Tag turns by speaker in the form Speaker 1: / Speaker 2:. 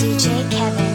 Speaker 1: DJ Kevin.